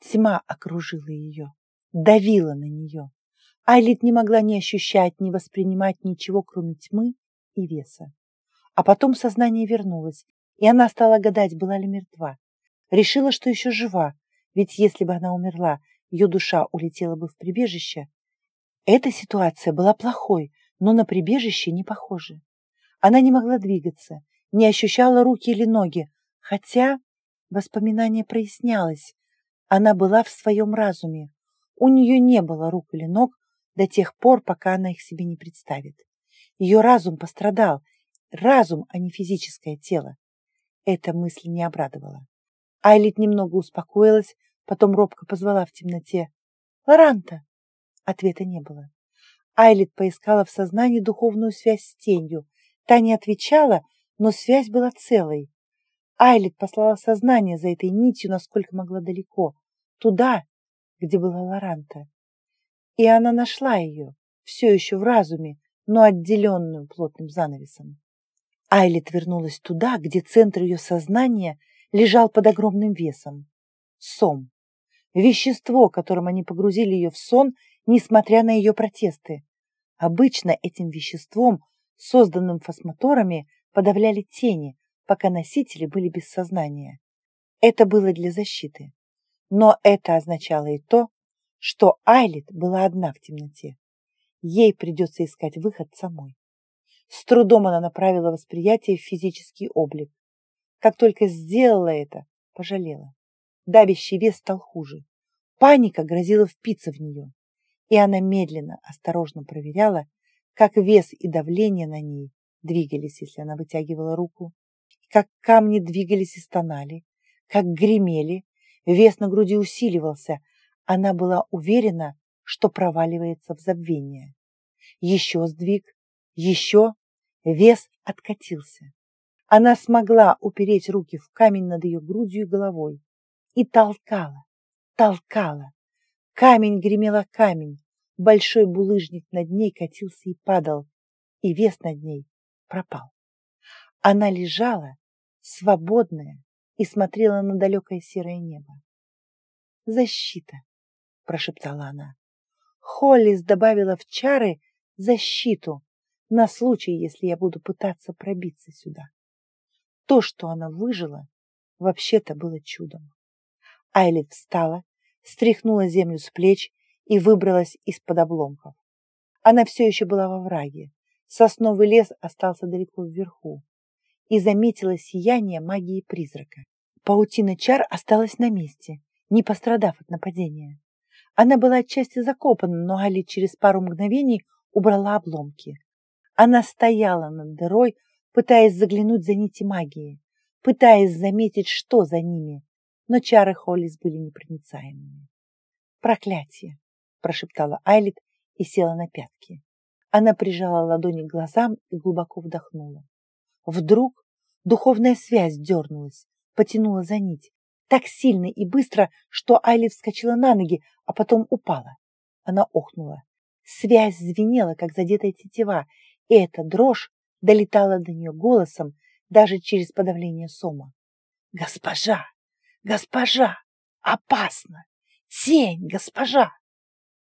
Тьма окружила ее, давила на нее. Айлит не могла ни ощущать, ни воспринимать ничего, кроме тьмы и веса. А потом сознание вернулось, и она стала гадать, была ли мертва. Решила, что еще жива, ведь если бы она умерла, ее душа улетела бы в прибежище. Эта ситуация была плохой, но на прибежище не похоже. Она не могла двигаться, не ощущала руки или ноги, хотя воспоминание прояснялось. Она была в своем разуме. У нее не было рук или ног до тех пор, пока она их себе не представит. Ее разум пострадал, разум, а не физическое тело. Эта мысль не обрадовала. Айлит немного успокоилась, потом робко позвала в темноте. «Лоранта!» Ответа не было. Айлит поискала в сознании духовную связь с тенью. Та не отвечала, но связь была целой. Айлит послала сознание за этой нитью, насколько могла далеко, туда, где была Лоранта. И она нашла ее, все еще в разуме, но отделенную плотным занавесом. Айлит вернулась туда, где центр ее сознания лежал под огромным весом. Сом. Вещество, которым они погрузили ее в сон, несмотря на ее протесты. Обычно этим веществом, созданным фосмоторами, подавляли тени, пока носители были без сознания. Это было для защиты. Но это означало и то, что Айлит была одна в темноте. Ей придется искать выход самой. С трудом она направила восприятие в физический облик. Как только сделала это, пожалела. Давящий вес стал хуже. Паника грозила впиться в нее, и она медленно, осторожно проверяла, как вес и давление на ней двигались, если она вытягивала руку, как камни двигались и стонали, как гремели, вес на груди усиливался. Она была уверена, что проваливается в забвение. Еще сдвиг, еще Вес откатился. Она смогла упереть руки в камень над ее грудью и головой и толкала, толкала. Камень гремела камень, большой булыжник над ней катился и падал, и вес над ней пропал. Она лежала, свободная, и смотрела на далекое серое небо. «Защита!» — прошептала она. Холлис добавила в чары защиту, на случай, если я буду пытаться пробиться сюда. То, что она выжила, вообще-то было чудом. Айлит встала, стряхнула землю с плеч и выбралась из-под обломков. Она все еще была во враге. Сосновый лес остался далеко вверху и заметила сияние магии призрака. Паутина чар осталась на месте, не пострадав от нападения. Она была отчасти закопана, но Али через пару мгновений убрала обломки. Она стояла над дырой, пытаясь заглянуть за нити магии, пытаясь заметить, что за ними, но чары Холлис были непроницаемыми. «Проклятие!» – прошептала Айлит и села на пятки. Она прижала ладони к глазам и глубоко вдохнула. Вдруг духовная связь дернулась, потянула за нить, так сильно и быстро, что Айлит вскочила на ноги, а потом упала. Она охнула. Связь звенела, как задетая тетива, и эта дрожь долетала до нее голосом даже через подавление сома. «Госпожа! Госпожа! Опасно! Тень, госпожа!»